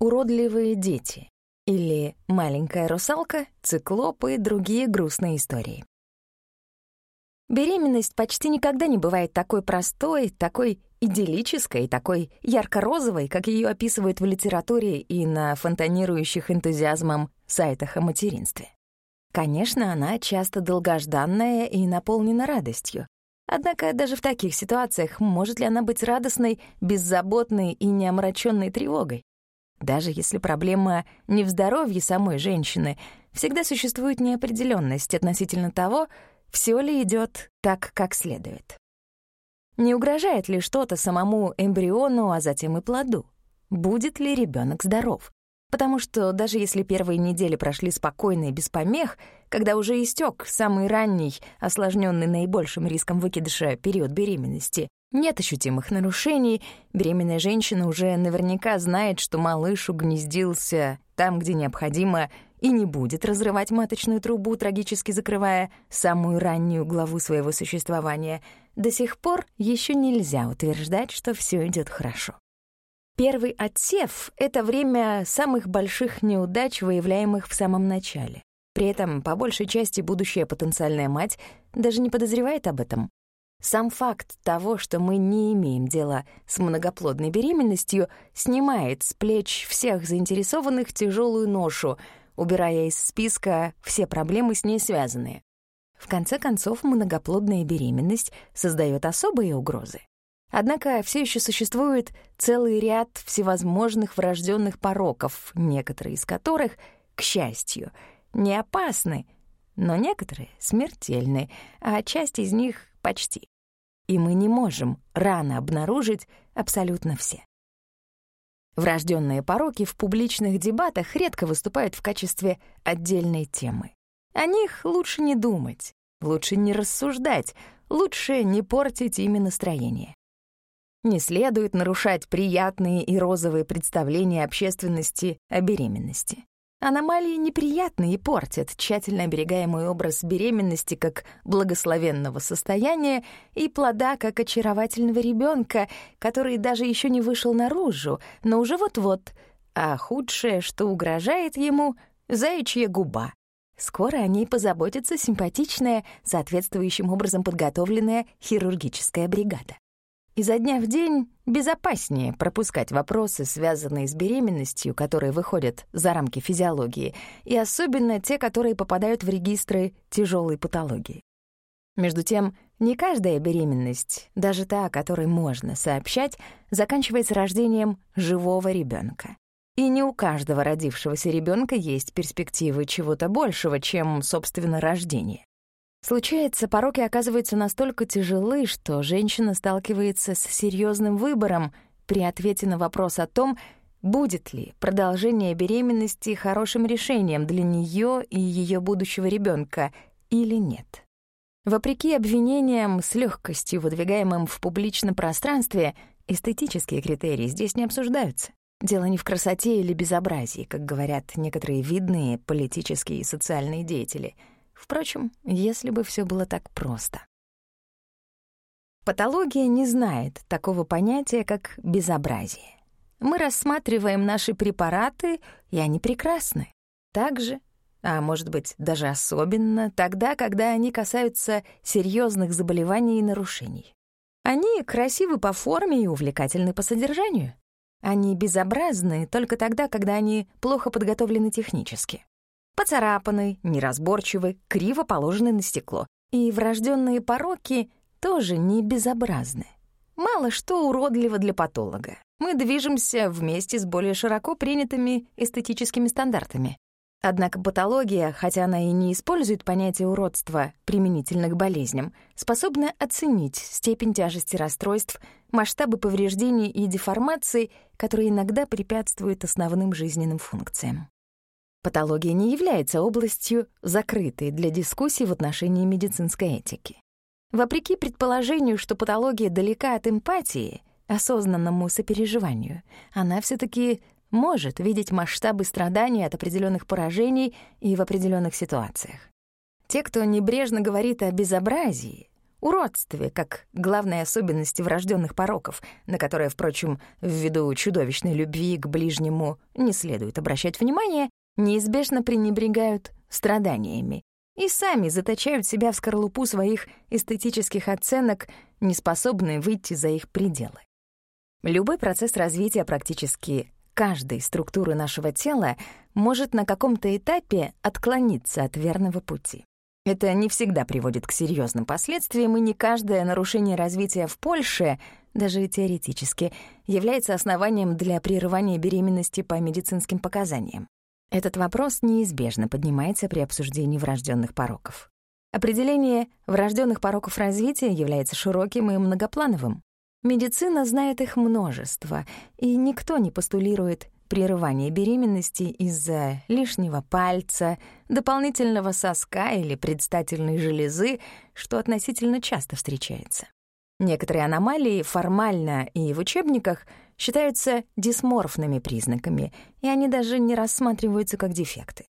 «Уродливые дети» или «Маленькая русалка», «Циклопы» и другие грустные истории. Беременность почти никогда не бывает такой простой, такой идиллической, такой ярко-розовой, как ее описывают в литературе и на фонтанирующих энтузиазмом сайтах о материнстве. Конечно, она часто долгожданная и наполнена радостью. Однако даже в таких ситуациях может ли она быть радостной, беззаботной и не омраченной тревогой? Даже если проблема не в здоровье самой женщины, всегда существует неопределенность относительно того, все ли идет так, как следует. Не угрожает ли что-то самому эмбриону, а затем и плоду? Будет ли ребенок здоров? Потому что даже если первые недели прошли спокойно и без помех, когда уже истек самый ранний, осложненный наибольшим риском выкидыша период беременности, нет ощутимых нарушений, беременная женщина уже наверняка знает, что малыш угнездился там, где необходимо, и не будет разрывать маточную трубу, трагически закрывая самую раннюю главу своего существования, до сих пор еще нельзя утверждать, что все идет хорошо. Первый отсев — это время самых больших неудач, выявляемых в самом начале. При этом, по большей части, будущая потенциальная мать даже не подозревает об этом. Сам факт того, что мы не имеем дела с многоплодной беременностью, снимает с плеч всех заинтересованных тяжелую ношу, убирая из списка все проблемы с ней связанные. В конце концов, многоплодная беременность создает особые угрозы. Однако все еще существует целый ряд всевозможных врожденных пороков, некоторые из которых, к счастью, не опасны, но некоторые смертельны, а часть из них почти. И мы не можем рано обнаружить абсолютно все. Врожденные пороки в публичных дебатах редко выступают в качестве отдельной темы. О них лучше не думать, лучше не рассуждать, лучше не портить ими настроение. Не следует нарушать приятные и розовые представления общественности о беременности. Аномалии неприятны и портят тщательно оберегаемый образ беременности как благословенного состояния и плода как очаровательного ребенка, который даже еще не вышел наружу, но уже вот-вот, а худшее, что угрожает ему — заячья губа. Скоро о ней позаботится симпатичная, соответствующим образом подготовленная хирургическая бригада. Изо дня в день безопаснее пропускать вопросы, связанные с беременностью, которые выходят за рамки физиологии, и особенно те, которые попадают в регистры тяжелой патологии. Между тем, не каждая беременность, даже та, о которой можно сообщать, заканчивается рождением живого ребенка. И не у каждого родившегося ребенка есть перспективы чего-то большего, чем, собственно, рождение. Случается, пороки оказываются настолько тяжелы, что женщина сталкивается с серьезным выбором при ответе на вопрос о том, будет ли продолжение беременности хорошим решением для нее и ее будущего ребенка или нет. Вопреки обвинениям с легкостью, выдвигаемым в публичном пространстве, эстетические критерии здесь не обсуждаются. Дело не в красоте или безобразии, как говорят некоторые видные политические и социальные деятели — Впрочем, если бы все было так просто. Патология не знает такого понятия, как безобразие. Мы рассматриваем наши препараты, и они прекрасны. Так же, а может быть, даже особенно, тогда, когда они касаются серьезных заболеваний и нарушений. Они красивы по форме и увлекательны по содержанию. Они безобразны только тогда, когда они плохо подготовлены технически поцарапаны, неразборчивы, криво положены на стекло. И врожденные пороки тоже не безобразны. Мало что уродливо для патолога. Мы движемся вместе с более широко принятыми эстетическими стандартами. Однако патология, хотя она и не использует понятие уродства применительно к болезням, способна оценить степень тяжести расстройств, масштабы повреждений и деформаций, которые иногда препятствуют основным жизненным функциям. Патология не является областью, закрытой для дискуссий в отношении медицинской этики. Вопреки предположению, что патология далека от эмпатии, осознанному сопереживанию, она все таки может видеть масштабы страданий от определенных поражений и в определенных ситуациях. Те, кто небрежно говорит о безобразии, уродстве, как главной особенности врожденных пороков, на которые, впрочем, ввиду чудовищной любви к ближнему не следует обращать внимание, неизбежно пренебрегают страданиями и сами заточают себя в скорлупу своих эстетических оценок, не способные выйти за их пределы. Любой процесс развития практически каждой структуры нашего тела может на каком-то этапе отклониться от верного пути. Это не всегда приводит к серьезным последствиям, и не каждое нарушение развития в Польше, даже теоретически, является основанием для прерывания беременности по медицинским показаниям. Этот вопрос неизбежно поднимается при обсуждении врожденных пороков. Определение врожденных пороков развития является широким и многоплановым. Медицина знает их множество, и никто не постулирует прерывание беременности из-за лишнего пальца, дополнительного соска или предстательной железы, что относительно часто встречается. Некоторые аномалии формально и в учебниках считаются дисморфными признаками, и они даже не рассматриваются как дефекты.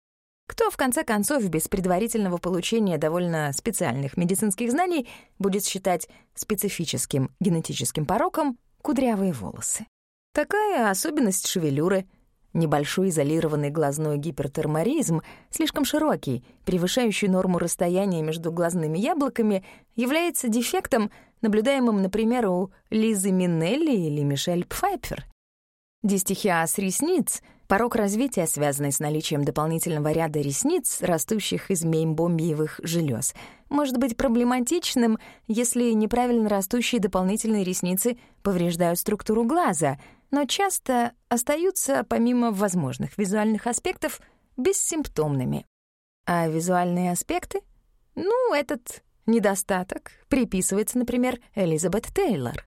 Кто, в конце концов, без предварительного получения довольно специальных медицинских знаний будет считать специфическим генетическим пороком кудрявые волосы? Такая особенность шевелюры. Небольшой изолированный глазной гипертерморизм, слишком широкий, превышающий норму расстояния между глазными яблоками, является дефектом, наблюдаемым, например, у Лизы Минелли или Мишель Пфайпер. Дистихиаз ресниц — Порог развития, связанный с наличием дополнительного ряда ресниц, растущих из меймбомбиевых желез, может быть проблематичным, если неправильно растущие дополнительные ресницы повреждают структуру глаза, но часто остаются, помимо возможных визуальных аспектов, бессимптомными. А визуальные аспекты? Ну, этот недостаток приписывается, например, Элизабет Тейлор.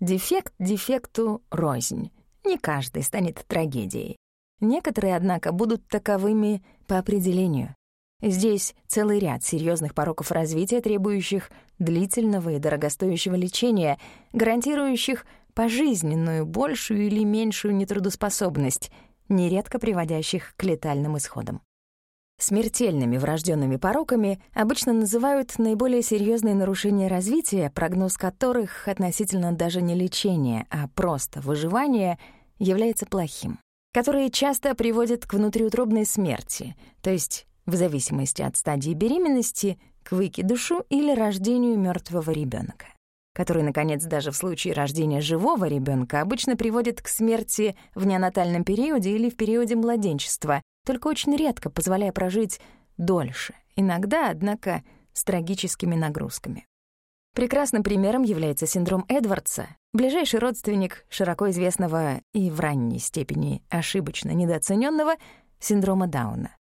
Дефект дефекту рознь. Не каждый станет трагедией. Некоторые, однако, будут таковыми по определению. Здесь целый ряд серьезных пороков развития, требующих длительного и дорогостоящего лечения, гарантирующих пожизненную, большую или меньшую нетрудоспособность, нередко приводящих к летальным исходам. Смертельными врожденными пороками обычно называют наиболее серьезные нарушения развития, прогноз которых относительно даже не лечения, а просто выживания является плохим, которые часто приводят к внутриутробной смерти, то есть в зависимости от стадии беременности, к выкидышу или рождению мертвого ребенка, который, наконец, даже в случае рождения живого ребенка обычно приводит к смерти в неонатальном периоде или в периоде младенчества, только очень редко позволяя прожить дольше, иногда, однако, с трагическими нагрузками. Прекрасным примером является синдром Эдвардса, ближайший родственник широко известного и в ранней степени ошибочно недооцененного синдрома Дауна.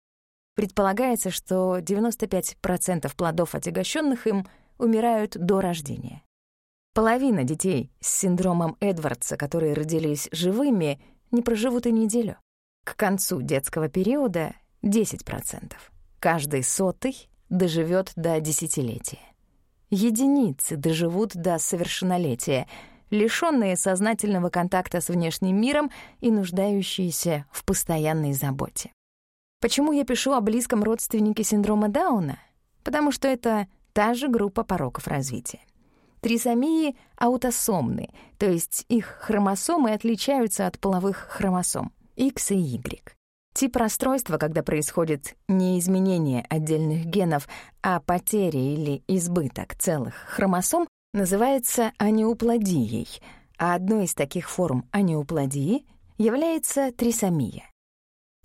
Предполагается, что 95% плодов, отягощенных им, умирают до рождения. Половина детей с синдромом Эдвардса, которые родились живыми, не проживут и неделю. К концу детского периода — 10%. Каждый сотый доживет до десятилетия. Единицы доживут до совершеннолетия, лишённые сознательного контакта с внешним миром и нуждающиеся в постоянной заботе. Почему я пишу о близком родственнике синдрома Дауна? Потому что это та же группа пороков развития. Трисомии аутосомны, то есть их хромосомы отличаются от половых хромосом. X и Y. Тип расстройства, когда происходит не изменение отдельных генов, а потеря или избыток целых хромосом, называется анеуплодией, а одной из таких форм анеуплодии является трисомия.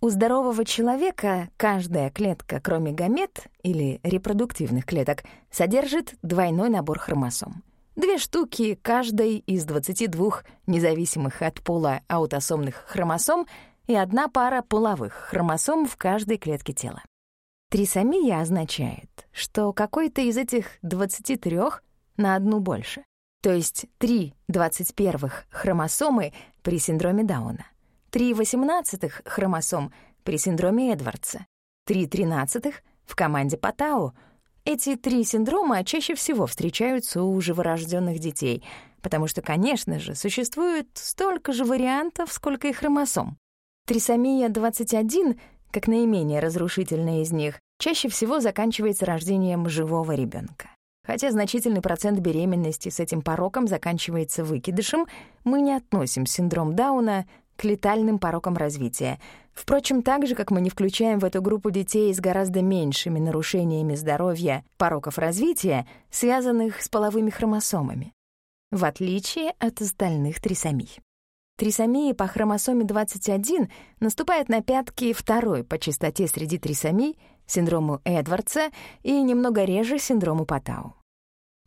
У здорового человека каждая клетка, кроме гамет или репродуктивных клеток, содержит двойной набор хромосом. Две штуки каждой из 22 независимых от пола аутосомных хромосом и одна пара половых хромосом в каждой клетке тела. Трисомия означает, что какой-то из этих 23 на одну больше. То есть 3 21 хромосомы при синдроме Дауна, 3 18 хромосом при синдроме Эдвардса, 3 13 в команде Патау — эти три синдрома чаще всего встречаются у живорожденных детей, потому что, конечно же, существует столько же вариантов, сколько и хромосом. Трисомия 21, как наименее разрушительная из них, чаще всего заканчивается рождением живого ребенка. Хотя значительный процент беременности с этим пороком заканчивается выкидышем, мы не относим синдром Дауна к летальным порокам развития. Впрочем, так же, как мы не включаем в эту группу детей с гораздо меньшими нарушениями здоровья пороков развития, связанных с половыми хромосомами, в отличие от остальных трисомий. Трисомия по хромосоме 21 наступает на пятки второй по частоте среди трисомий, синдрому Эдвардса и немного реже синдрому Патау.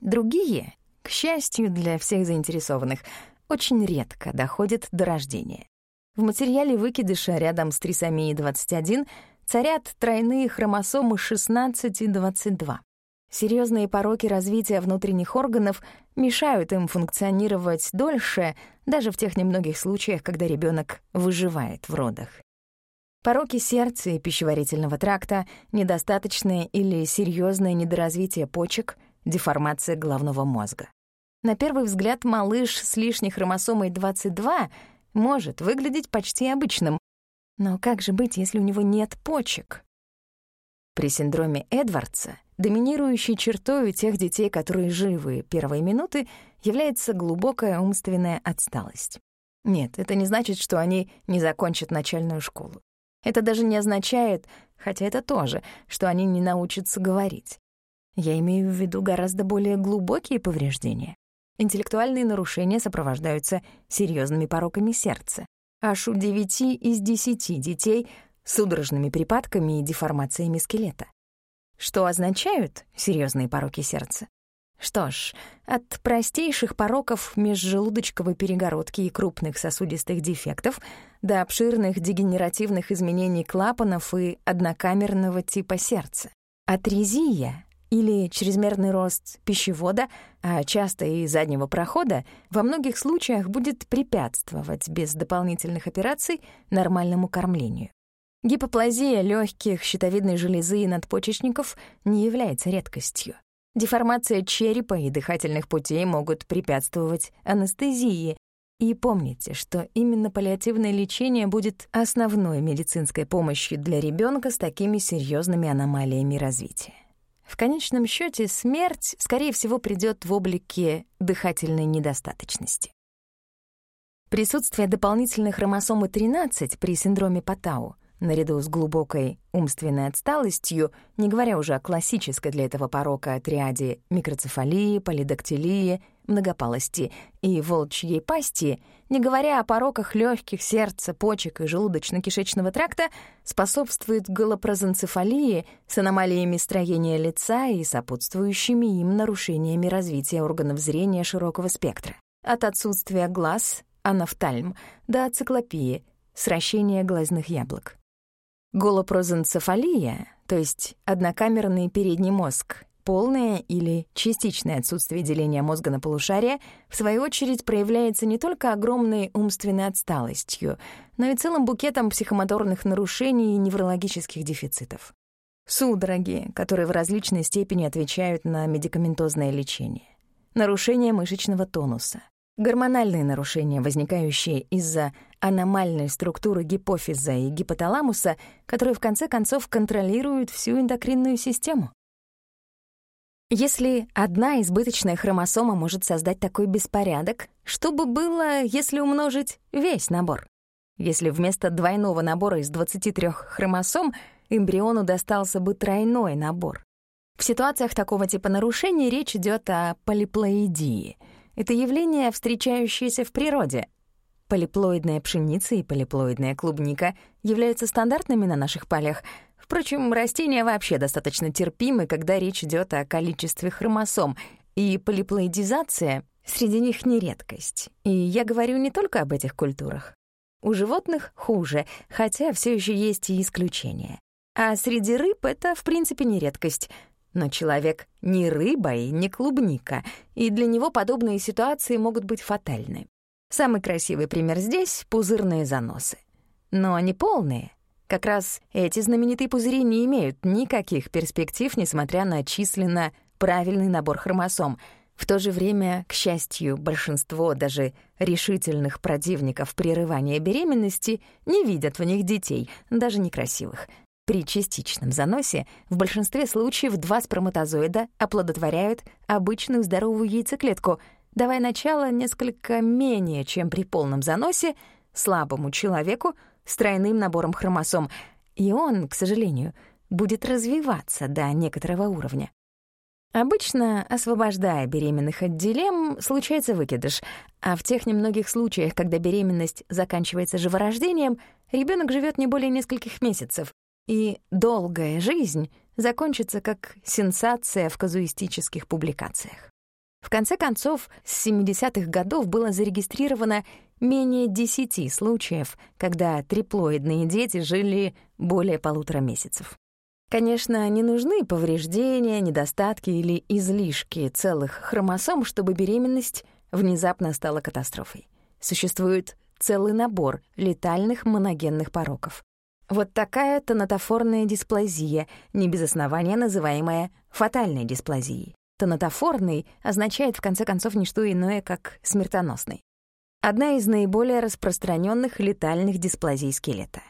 Другие, к счастью для всех заинтересованных, очень редко доходят до рождения. В материале выкидыша рядом с трисомией 21 царят тройные хромосомы 16 и 22. Серьезные пороки развития внутренних органов мешают им функционировать дольше, даже в тех немногих случаях, когда ребенок выживает в родах. Пороки сердца и пищеварительного тракта, недостаточное или серьезное недоразвитие почек, деформация головного мозга. На первый взгляд малыш с лишней хромосомой 22 может выглядеть почти обычным. Но как же быть, если у него нет почек? При синдроме Эдвардса доминирующей чертой у тех детей, которые живы первые минуты, является глубокая умственная отсталость. Нет, это не значит, что они не закончат начальную школу. Это даже не означает, хотя это тоже, что они не научатся говорить. Я имею в виду гораздо более глубокие повреждения. Интеллектуальные нарушения сопровождаются серьезными пороками сердца. Аж у 9 из 10 детей судорожными припадками и деформациями скелета. Что означают серьезные пороки сердца? Что ж, от простейших пороков межжелудочковой перегородки и крупных сосудистых дефектов до обширных дегенеративных изменений клапанов и однокамерного типа сердца. Атрезия или чрезмерный рост пищевода, а часто и заднего прохода, во многих случаях будет препятствовать без дополнительных операций нормальному кормлению. Гипоплазия легких, щитовидной железы и надпочечников не является редкостью. Деформация черепа и дыхательных путей могут препятствовать анестезии. И помните, что именно паллиативное лечение будет основной медицинской помощью для ребенка с такими серьезными аномалиями развития. В конечном счете смерть, скорее всего, придет в облике дыхательной недостаточности. Присутствие дополнительной хромосомы 13 при синдроме Патау — наряду с глубокой умственной отсталостью, не говоря уже о классической для этого порока триаде микроцефалии, полидактилии, многопалости и волчьей пасти, не говоря о пороках легких, сердца, почек и желудочно-кишечного тракта, способствует голопрозенцефалии с аномалиями строения лица и сопутствующими им нарушениями развития органов зрения широкого спектра. От отсутствия глаз, анафтальм, до циклопии, сращения глазных яблок. Голопрозенцефалия, то есть однокамерный передний мозг, полное или частичное отсутствие деления мозга на полушария, в свою очередь проявляется не только огромной умственной отсталостью, но и целым букетом психомоторных нарушений и неврологических дефицитов. Судороги, которые в различной степени отвечают на медикаментозное лечение. Нарушение мышечного тонуса, Гормональные нарушения, возникающие из-за аномальной структуры гипофиза и гипоталамуса, которые в конце концов контролируют всю эндокринную систему. Если одна избыточная хромосома может создать такой беспорядок, что бы было, если умножить весь набор? Если вместо двойного набора из 23 хромосом эмбриону достался бы тройной набор? В ситуациях такого типа нарушений речь идет о полиплоидии — это явление, встречающееся в природе. Полиплоидная пшеница и полиплоидная клубника являются стандартными на наших полях. Впрочем, растения вообще достаточно терпимы, когда речь идет о количестве хромосом, и полиплоидизация среди них не редкость. И я говорю не только об этих культурах. У животных хуже, хотя все еще есть и исключения. А среди рыб это, в принципе, не редкость. Но человек не рыба и не клубника, и для него подобные ситуации могут быть фатальны. Самый красивый пример здесь — пузырные заносы. Но они полные. Как раз эти знаменитые пузыри не имеют никаких перспектив, несмотря на численно правильный набор хромосом. В то же время, к счастью, большинство даже решительных противников прерывания беременности не видят в них детей, даже некрасивых — При частичном заносе в большинстве случаев два сперматозоида оплодотворяют обычную здоровую яйцеклетку, давая начало несколько менее, чем при полном заносе, слабому человеку с тройным набором хромосом, и он, к сожалению, будет развиваться до некоторого уровня. Обычно, освобождая беременных от дилемм, случается выкидыш, а в тех немногих случаях, когда беременность заканчивается живорождением, ребенок живет не более нескольких месяцев, и долгая жизнь закончится как сенсация в казуистических публикациях. В конце концов, с 70-х годов было зарегистрировано менее 10 случаев, когда триплоидные дети жили более полутора месяцев. Конечно, не нужны повреждения, недостатки или излишки целых хромосом, чтобы беременность внезапно стала катастрофой. Существует целый набор летальных моногенных пороков. Вот такая тонатофорная дисплазия, не без основания называемая фатальной дисплазией. Тонатофорный означает в конце концов не что иное, как смертоносный. Одна из наиболее распространенных летальных дисплазий скелета.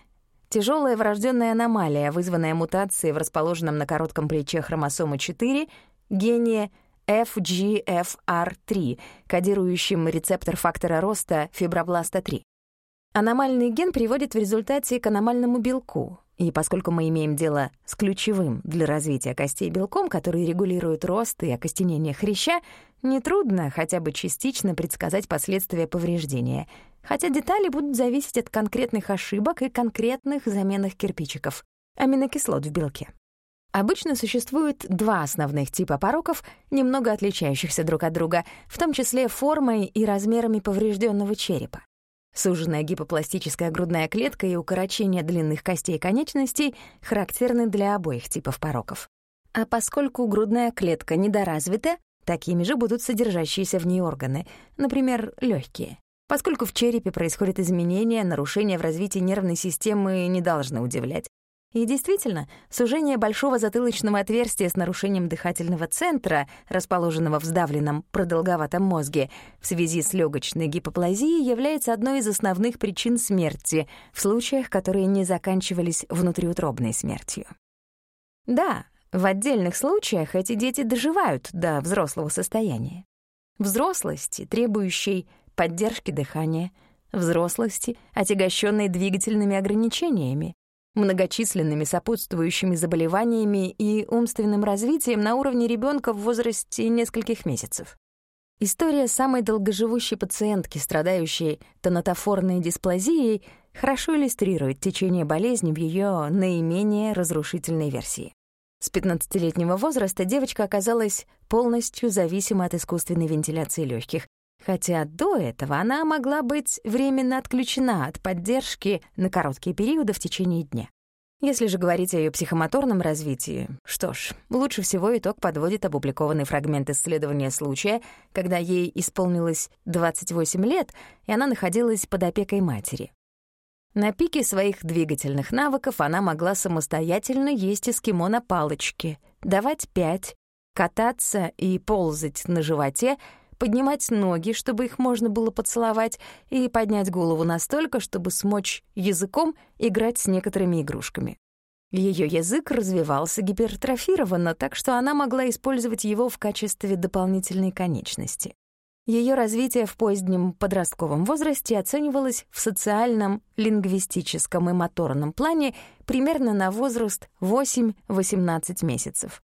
Тяжелая врожденная аномалия, вызванная мутацией в расположенном на коротком плече хромосомы 4 гене FGFR3, кодирующем рецептор фактора роста фибробласта 3. Аномальный ген приводит в результате к аномальному белку, и поскольку мы имеем дело с ключевым для развития костей белком, который регулирует рост и окостенение хряща, нетрудно хотя бы частично предсказать последствия повреждения, хотя детали будут зависеть от конкретных ошибок и конкретных заменных кирпичиков — аминокислот в белке. Обычно существует два основных типа пороков, немного отличающихся друг от друга, в том числе формой и размерами поврежденного черепа. Суженная гипопластическая грудная клетка и укорочение длинных костей конечностей характерны для обоих типов пороков. А поскольку грудная клетка недоразвита, такими же будут содержащиеся в ней органы, например, легкие. Поскольку в черепе происходят изменения, нарушения в развитии нервной системы не должны удивлять. И действительно, сужение большого затылочного отверстия с нарушением дыхательного центра, расположенного в сдавленном продолговатом мозге, в связи с легочной гипоплазией является одной из основных причин смерти в случаях, которые не заканчивались внутриутробной смертью. Да, в отдельных случаях эти дети доживают до взрослого состояния. Взрослости, требующей поддержки дыхания, взрослости, отягощенной двигательными ограничениями, многочисленными сопутствующими заболеваниями и умственным развитием на уровне ребенка в возрасте нескольких месяцев. История самой долгоживущей пациентки, страдающей тонатофорной дисплазией, хорошо иллюстрирует течение болезни в ее наименее разрушительной версии. С 15-летнего возраста девочка оказалась полностью зависима от искусственной вентиляции легких, хотя до этого она могла быть временно отключена от поддержки на короткие периоды в течение дня. Если же говорить о ее психомоторном развитии, что ж, лучше всего итог подводит опубликованный фрагмент исследования случая, когда ей исполнилось 28 лет, и она находилась под опекой матери. На пике своих двигательных навыков она могла самостоятельно есть эскимо на палочке, давать пять, кататься и ползать на животе — поднимать ноги, чтобы их можно было поцеловать, и поднять голову настолько, чтобы смочь языком играть с некоторыми игрушками. Ее язык развивался гипертрофированно, так что она могла использовать его в качестве дополнительной конечности. Ее развитие в позднем подростковом возрасте оценивалось в социальном, лингвистическом и моторном плане примерно на возраст 8-18 месяцев.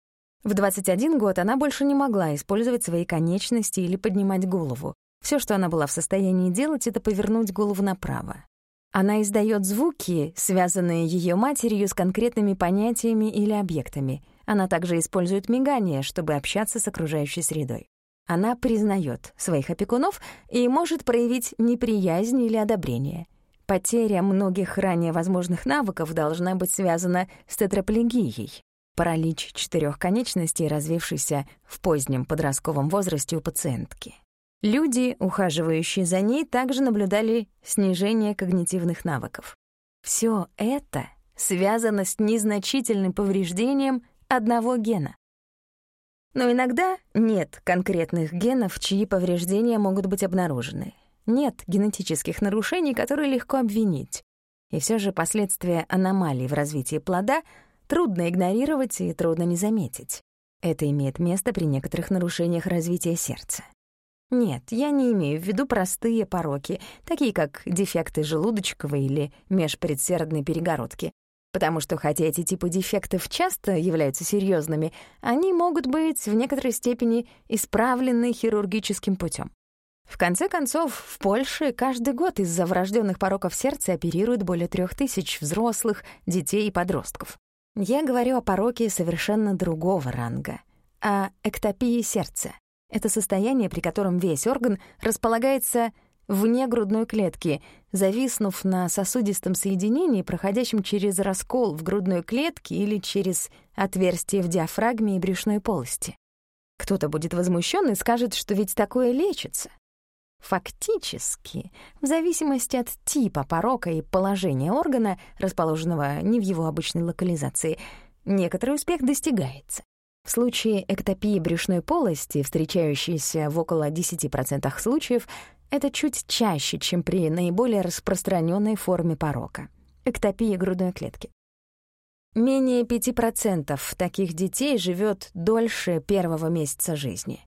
В 21 год она больше не могла использовать свои конечности или поднимать голову. Все, что она была в состоянии делать, это повернуть голову направо. Она издает звуки, связанные ее матерью с конкретными понятиями или объектами. Она также использует мигание, чтобы общаться с окружающей средой. Она признает своих опекунов и может проявить неприязнь или одобрение. Потеря многих ранее возможных навыков должна быть связана с тетраплегией, паралич четырех конечностей, развившийся в позднем подростковом возрасте у пациентки. Люди, ухаживающие за ней, также наблюдали снижение когнитивных навыков. Все это связано с незначительным повреждением одного гена. Но иногда нет конкретных генов, чьи повреждения могут быть обнаружены. Нет генетических нарушений, которые легко обвинить. И все же последствия аномалий в развитии плода трудно игнорировать и трудно не заметить. Это имеет место при некоторых нарушениях развития сердца. Нет, я не имею в виду простые пороки, такие как дефекты желудочковой или межпредсердной перегородки, потому что хотя эти типы дефектов часто являются серьезными, они могут быть в некоторой степени исправлены хирургическим путем. В конце концов, в Польше каждый год из-за врожденных пороков сердца оперируют более трех тысяч взрослых, детей и подростков. Я говорю о пороке совершенно другого ранга, о эктопии сердца. Это состояние, при котором весь орган располагается вне грудной клетки, зависнув на сосудистом соединении, проходящем через раскол в грудной клетке или через отверстие в диафрагме и брюшной полости. Кто-то будет возмущен и скажет, что ведь такое лечится. Фактически, в зависимости от типа порока и положения органа, расположенного не в его обычной локализации, некоторый успех достигается. В случае эктопии брюшной полости, встречающейся в около 10% случаев, это чуть чаще, чем при наиболее распространенной форме порока — эктопии грудной клетки. Менее 5% таких детей живет дольше первого месяца жизни.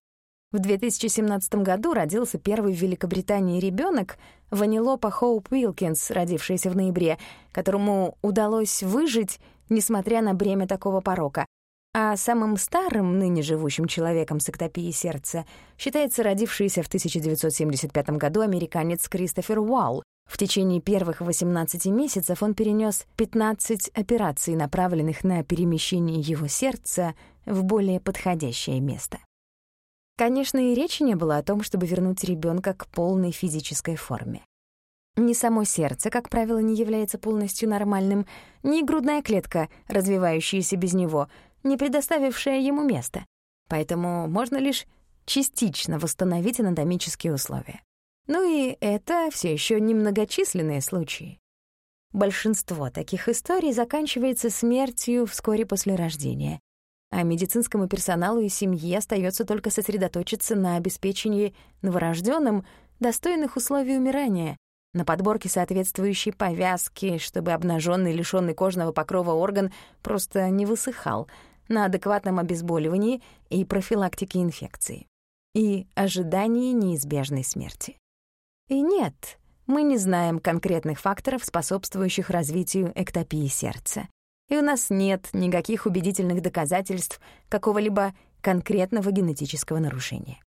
В 2017 году родился первый в Великобритании ребенок Ванилопа Хоуп Уилкинс, родившийся в ноябре, которому удалось выжить, несмотря на бремя такого порока. А самым старым ныне живущим человеком с эктопией сердца считается родившийся в 1975 году американец Кристофер Уалл. В течение первых 18 месяцев он перенес 15 операций, направленных на перемещение его сердца в более подходящее место. Конечно, и речи не было о том, чтобы вернуть ребенка к полной физической форме. Ни само сердце, как правило, не является полностью нормальным, ни грудная клетка, развивающаяся без него, не предоставившая ему места. Поэтому можно лишь частично восстановить анатомические условия. Ну и это все еще немногочисленные случаи. Большинство таких историй заканчивается смертью вскоре после рождения, а медицинскому персоналу и семье остается только сосредоточиться на обеспечении новорожденным достойных условий умирания, на подборке соответствующей повязки, чтобы обнаженный, лишенный кожного покрова орган просто не высыхал, на адекватном обезболивании и профилактике инфекции, и ожидании неизбежной смерти. И нет, мы не знаем конкретных факторов, способствующих развитию эктопии сердца и у нас нет никаких убедительных доказательств какого-либо конкретного генетического нарушения.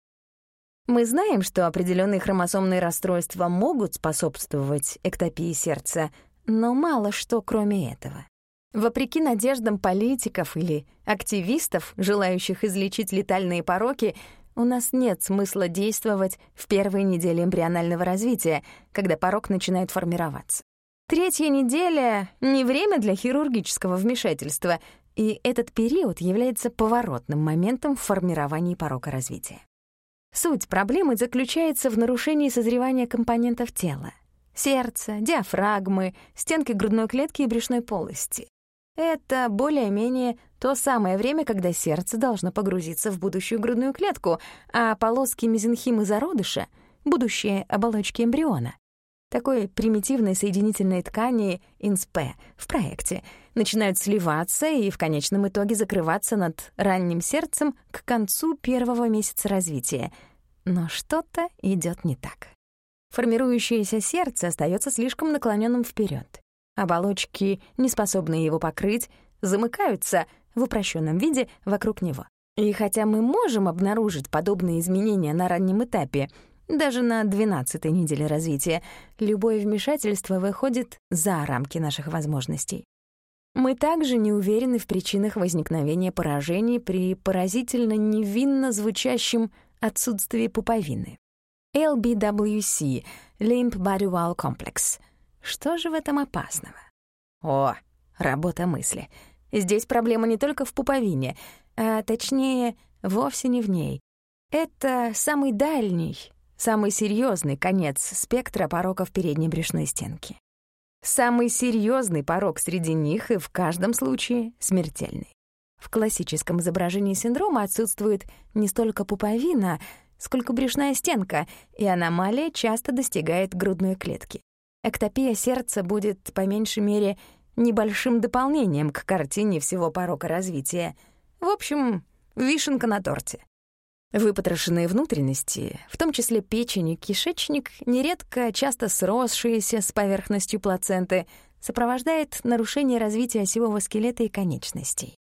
Мы знаем, что определенные хромосомные расстройства могут способствовать эктопии сердца, но мало что кроме этого. Вопреки надеждам политиков или активистов, желающих излечить летальные пороки, у нас нет смысла действовать в первые недели эмбрионального развития, когда порок начинает формироваться. Третья неделя — не время для хирургического вмешательства, и этот период является поворотным моментом в формировании порока развития. Суть проблемы заключается в нарушении созревания компонентов тела — сердца, диафрагмы, стенки грудной клетки и брюшной полости. Это более-менее то самое время, когда сердце должно погрузиться в будущую грудную клетку, а полоски мезенхимы зародыша — будущие оболочки эмбриона такой примитивной соединительной ткани ИНСП в проекте, начинают сливаться и в конечном итоге закрываться над ранним сердцем к концу первого месяца развития. Но что-то идет не так. Формирующееся сердце остается слишком наклоненным вперед. Оболочки, не способные его покрыть, замыкаются в упрощенном виде вокруг него. И хотя мы можем обнаружить подобные изменения на раннем этапе, даже на 12-й неделе развития любое вмешательство выходит за рамки наших возможностей. Мы также не уверены в причинах возникновения поражений при поразительно невинно звучащем отсутствии пуповины. LBWC — Limb Body Wall Complex. Что же в этом опасного? О, работа мысли. Здесь проблема не только в пуповине, а точнее, вовсе не в ней. Это самый дальний, самый серьезный конец спектра пороков передней брюшной стенки. Самый серьезный порок среди них и в каждом случае смертельный. В классическом изображении синдрома отсутствует не столько пуповина, сколько брюшная стенка, и аномалия часто достигает грудной клетки. Эктопия сердца будет, по меньшей мере, небольшим дополнением к картине всего порока развития. В общем, вишенка на торте. Выпотрошенные внутренности, в том числе печень и кишечник, нередко часто сросшиеся с поверхностью плаценты, сопровождает нарушение развития осевого скелета и конечностей.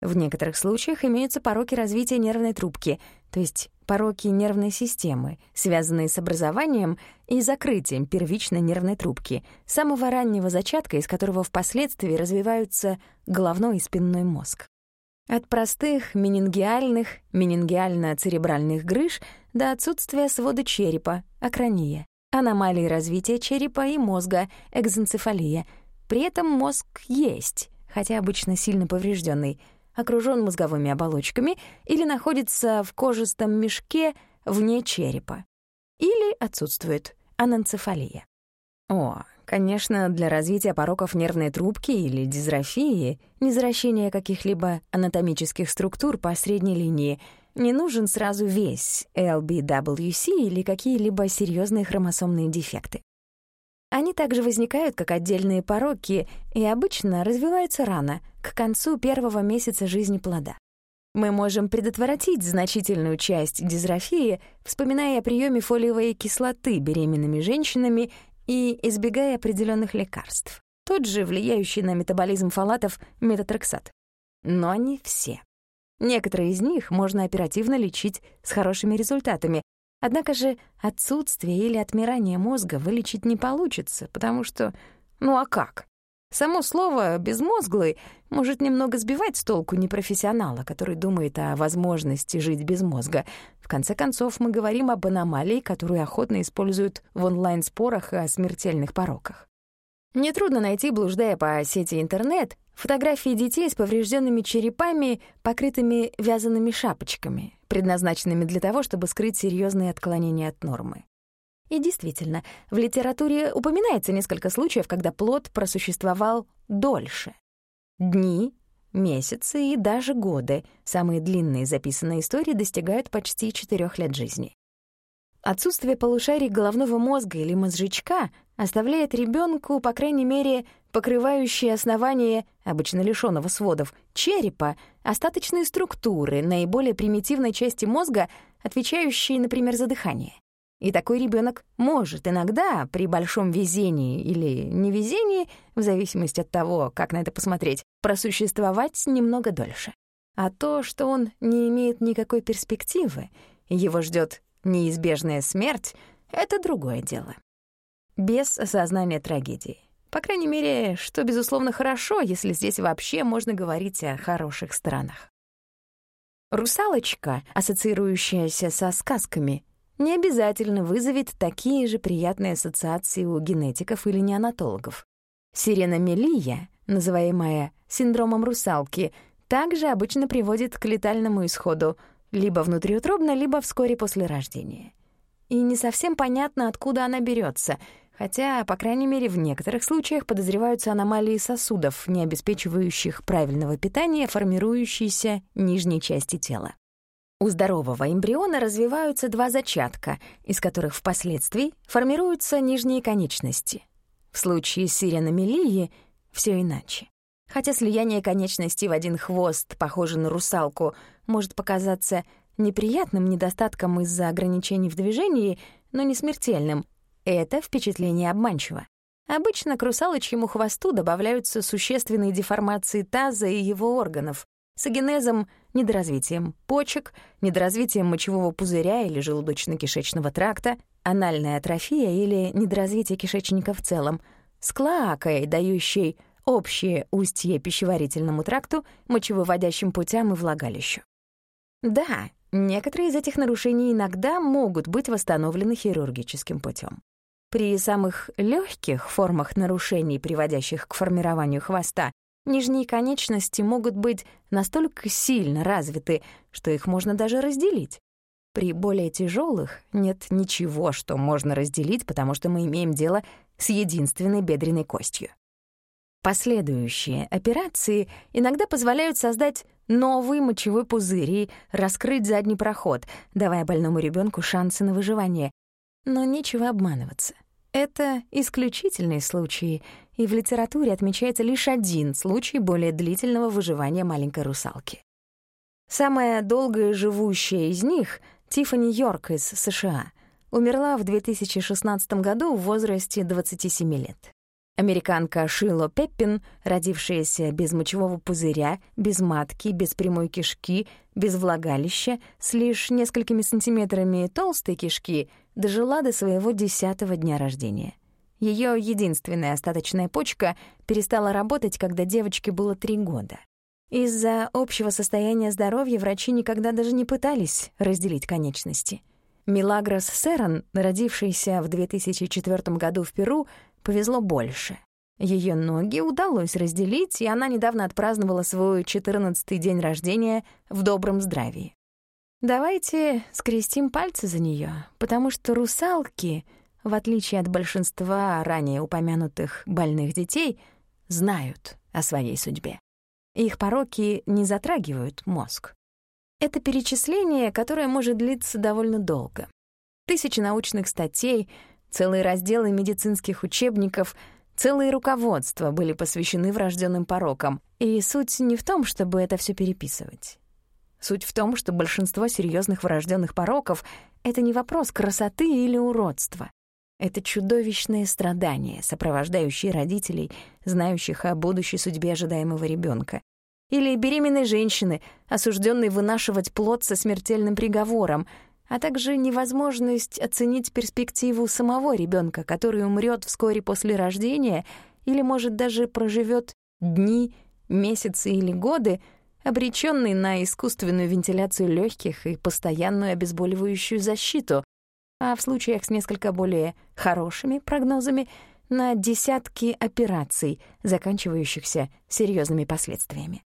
В некоторых случаях имеются пороки развития нервной трубки, то есть пороки нервной системы, связанные с образованием и закрытием первичной нервной трубки, самого раннего зачатка, из которого впоследствии развиваются головной и спинной мозг. От простых менингиальных, менингиально-церебральных грыж до отсутствия свода черепа, акрония, аномалии развития черепа и мозга, экзенцефалия. При этом мозг есть, хотя обычно сильно поврежденный, окружен мозговыми оболочками или находится в кожистом мешке вне черепа. Или отсутствует ананцефалия. О, Конечно, для развития пороков нервной трубки или дизрофии, незаращения каких-либо анатомических структур по средней линии, не нужен сразу весь LBWC или какие-либо серьезные хромосомные дефекты. Они также возникают как отдельные пороки и обычно развиваются рано, к концу первого месяца жизни плода. Мы можем предотвратить значительную часть дизрофии, вспоминая о приеме фолиевой кислоты беременными женщинами и избегая определенных лекарств. Тот же влияющий на метаболизм фалатов метатрексат. Но не все. Некоторые из них можно оперативно лечить с хорошими результатами, однако же отсутствие или отмирание мозга вылечить не получится, потому что... Ну а как? Само слово «безмозглый» может немного сбивать с толку непрофессионала, который думает о возможности жить без мозга. В конце концов, мы говорим об аномалии, которую охотно используют в онлайн-спорах о смертельных пороках. Нетрудно найти, блуждая по сети интернет, фотографии детей с поврежденными черепами, покрытыми вязаными шапочками, предназначенными для того, чтобы скрыть серьезные отклонения от нормы. И действительно, в литературе упоминается несколько случаев, когда плод просуществовал дольше. Дни, месяцы и даже годы, самые длинные записанные истории, достигают почти четырех лет жизни. Отсутствие полушарий головного мозга или мозжечка оставляет ребенку, по крайней мере, покрывающие основание, обычно лишённого сводов, черепа, остаточные структуры наиболее примитивной части мозга, отвечающие, например, за дыхание. И такой ребенок может иногда, при большом везении или невезении, в зависимости от того, как на это посмотреть, просуществовать немного дольше. А то, что он не имеет никакой перспективы, его ждет неизбежная смерть, это другое дело. Без осознания трагедии. По крайней мере, что, безусловно, хорошо, если здесь вообще можно говорить о хороших странах. Русалочка, ассоциирующаяся со сказками, не обязательно вызовет такие же приятные ассоциации у генетиков или неонатологов. Сиреномелия, называемая синдромом русалки, также обычно приводит к летальному исходу либо внутриутробно, либо вскоре после рождения. И не совсем понятно, откуда она берется, хотя, по крайней мере, в некоторых случаях подозреваются аномалии сосудов, не обеспечивающих правильного питания формирующейся нижней части тела. У здорового эмбриона развиваются два зачатка, из которых впоследствии формируются нижние конечности. В случае сиреномелии все иначе. Хотя слияние конечностей в один хвост, похоже на русалку, может показаться неприятным недостатком из-за ограничений в движении, но не смертельным, это впечатление обманчиво. Обычно к русалочьему хвосту добавляются существенные деформации таза и его органов, с агенезом, недоразвитием почек, недоразвитием мочевого пузыря или желудочно-кишечного тракта, анальная атрофия или недоразвитие кишечника в целом, с клоакой, дающей общее устье пищеварительному тракту, мочевыводящим путям и влагалищу. Да, некоторые из этих нарушений иногда могут быть восстановлены хирургическим путем. При самых легких формах нарушений, приводящих к формированию хвоста, Нижние конечности могут быть настолько сильно развиты, что их можно даже разделить. При более тяжелых нет ничего, что можно разделить, потому что мы имеем дело с единственной бедренной костью. Последующие операции иногда позволяют создать новый мочевой пузырь и раскрыть задний проход, давая больному ребенку шансы на выживание. Но нечего обманываться. Это исключительные случаи, и в литературе отмечается лишь один случай более длительного выживания маленькой русалки. Самая долгая живущая из них — Тиффани Йорк из США — умерла в 2016 году в возрасте 27 лет. Американка Шило Пеппин, родившаяся без мочевого пузыря, без матки, без прямой кишки, без влагалища, с лишь несколькими сантиметрами толстой кишки, дожила до своего десятого дня рождения. Ее единственная остаточная почка перестала работать, когда девочке было три года. Из-за общего состояния здоровья врачи никогда даже не пытались разделить конечности. Милагрос Серан, родившийся в 2004 году в Перу, повезло больше. Ее ноги удалось разделить, и она недавно отпраздновала свой 14-й день рождения в добром здравии. Давайте скрестим пальцы за нее, потому что русалки, в отличие от большинства ранее упомянутых больных детей, знают о своей судьбе. Их пороки не затрагивают мозг. Это перечисление, которое может длиться довольно долго. Тысячи научных статей, целые разделы медицинских учебников, целые руководства были посвящены врожденным порокам. И суть не в том, чтобы это все переписывать. Суть в том, что большинство серьезных врожденных пороков — это не вопрос красоты или уродства. Это чудовищные страдания, сопровождающие родителей, знающих о будущей судьбе ожидаемого ребенка, или беременной женщины, осужденной вынашивать плод со смертельным приговором, а также невозможность оценить перспективу самого ребенка, который умрет вскоре после рождения или, может, даже проживет дни, месяцы или годы, обреченный на искусственную вентиляцию легких и постоянную обезболивающую защиту, а в случаях с несколько более хорошими прогнозами — на десятки операций, заканчивающихся серьезными последствиями.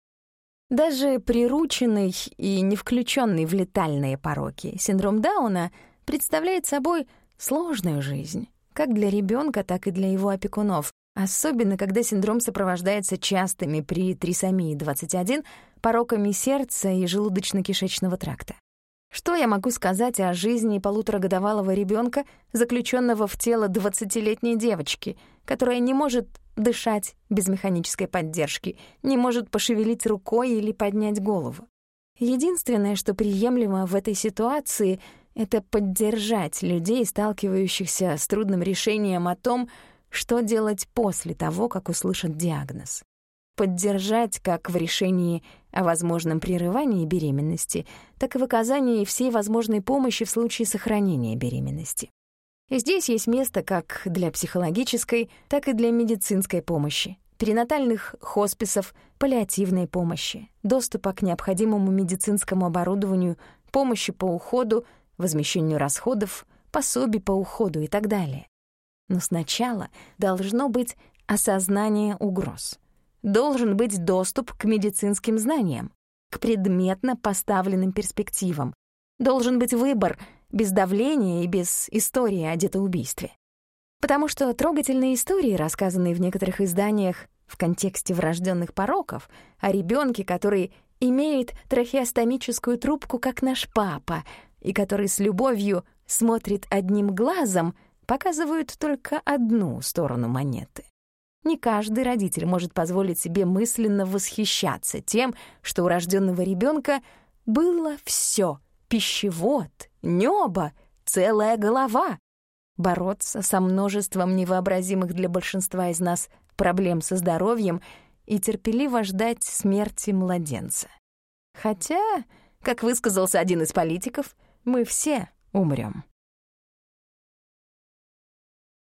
Даже прирученный и не включенный в летальные пороки синдром Дауна представляет собой сложную жизнь, как для ребенка, так и для его опекунов, особенно когда синдром сопровождается частыми при трисомии 21 пороками сердца и желудочно-кишечного тракта. Что я могу сказать о жизни полуторагодовалого ребенка, заключенного в тело 20-летней девочки, которая не может дышать без механической поддержки, не может пошевелить рукой или поднять голову. Единственное, что приемлемо в этой ситуации, это поддержать людей, сталкивающихся с трудным решением о том, что делать после того, как услышат диагноз. Поддержать как в решении о возможном прерывании беременности, так и в оказании всей возможной помощи в случае сохранения беременности. И здесь есть место как для психологической, так и для медицинской помощи, перинатальных хосписов, паллиативной помощи, доступа к необходимому медицинскому оборудованию, помощи по уходу, возмещению расходов, пособий по уходу и так далее. Но сначала должно быть осознание угроз. Должен быть доступ к медицинским знаниям, к предметно поставленным перспективам. Должен быть выбор — без давления и без истории о детоубийстве. Потому что трогательные истории, рассказанные в некоторых изданиях в контексте врожденных пороков, о ребенке, который имеет трахеостомическую трубку, как наш папа, и который с любовью смотрит одним глазом, показывают только одну сторону монеты. Не каждый родитель может позволить себе мысленно восхищаться тем, что у рожденного ребенка было все пищевод, небо, целая голова. Бороться со множеством невообразимых для большинства из нас проблем со здоровьем и терпеливо ждать смерти младенца. Хотя, как высказался один из политиков, мы все умрем.